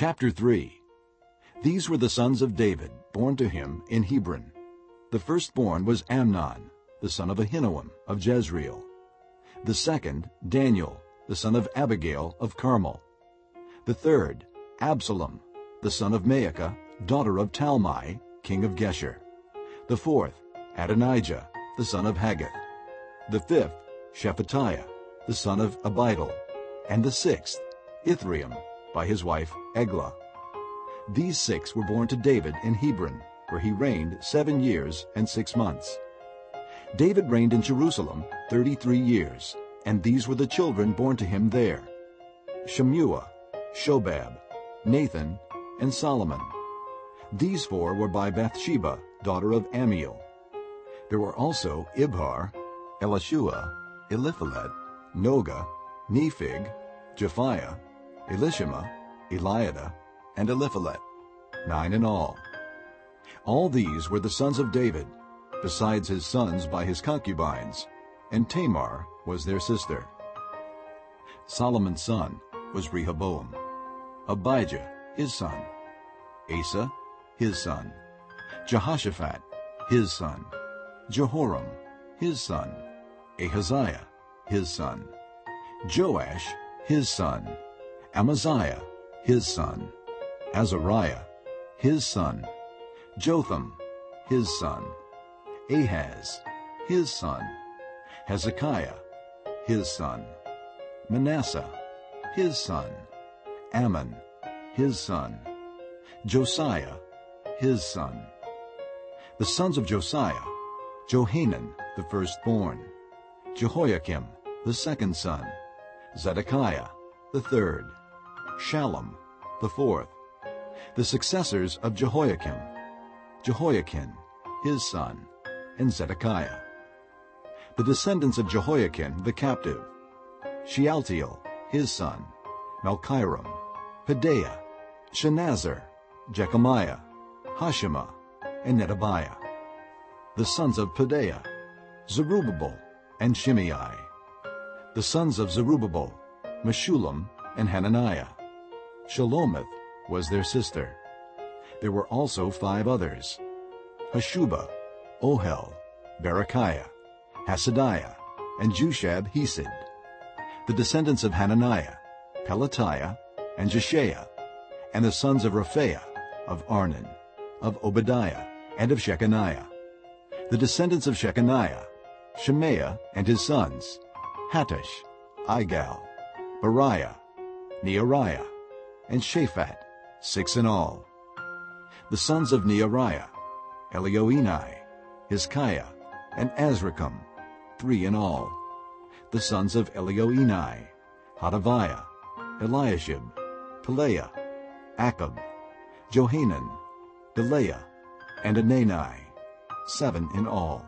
Chapter 3 These were the sons of David, born to him in Hebron. The firstborn was Amnon, the son of Ahinoam of Jezreel. The second, Daniel, the son of Abigail of Carmel. The third, Absalom, the son of Maacah, daughter of Talmai, king of Geshur. The fourth, Adonijah, the son of Haggith. The fifth, Shephatiah, the son of Abital. And the sixth, Ithream, by his wife Eglah. These six were born to David in Hebron, where he reigned seven years and six months. David reigned in Jerusalem thirty-three years, and these were the children born to him there. Shemua, Shobab, Nathan, and Solomon. These four were by Bathsheba, daughter of Ammiel. There were also Ibhar, Elishua, Eliphalet, Nogah, Nepheg, Japhiah, Elishama, Eliada, and Eliphalet, nine in all. All these were the sons of David, besides his sons by his concubines, and Tamar was their sister. Solomon's son was Rehoboam, Abijah his son, Asa his son, Jehoshaphat his son, Jehoram his son, Ahaziah his son, Joash his son, Amaziah his son, Azariah his son, Jotham his son, Ahaz his son, Hezekiah his son, Manasseh his son, Amon, his son, Josiah his son. The sons of Josiah, Johanan the firstborn, Jehoiakim the second son, Zedekiah the third, Shallum the fourth. The successors of Jehoiakim, Jehoiachin his son, and Zedekiah. The descendants of Jehoiachin the captive, Shealtiel his son, Malchiram, Pedaiah, Shenazar, Jekamiah, Hoshama, and Nedabiah. The sons of Pedaiah, Zerubbabel, and Shimei. The sons of Zerubbabel, Meshullam, and Hananiah. Shelomith was their sister. There were also five others, Hashuba, Ohel, Berechiah, Hasadiah, and Jushab Hesed. The descendants of Hananiah, Pelatiah, and Jeshaiah, and the sons of Rephaiah, of Arnan, of Obadiah, and of Shechaniah. The descendants of Shechaniah, Shemaiah and his sons, Hattush, Igal, Bariah, Neariah, and Shaphat, six in all. The sons of Neariah, Elioenai, Hizkiah, and Azrikam, three in all. The sons of Elioenai, Hodaviah, Eliashib, Pelaiah, Akkub, Johanan, Delaiah, and Anani, seven in all.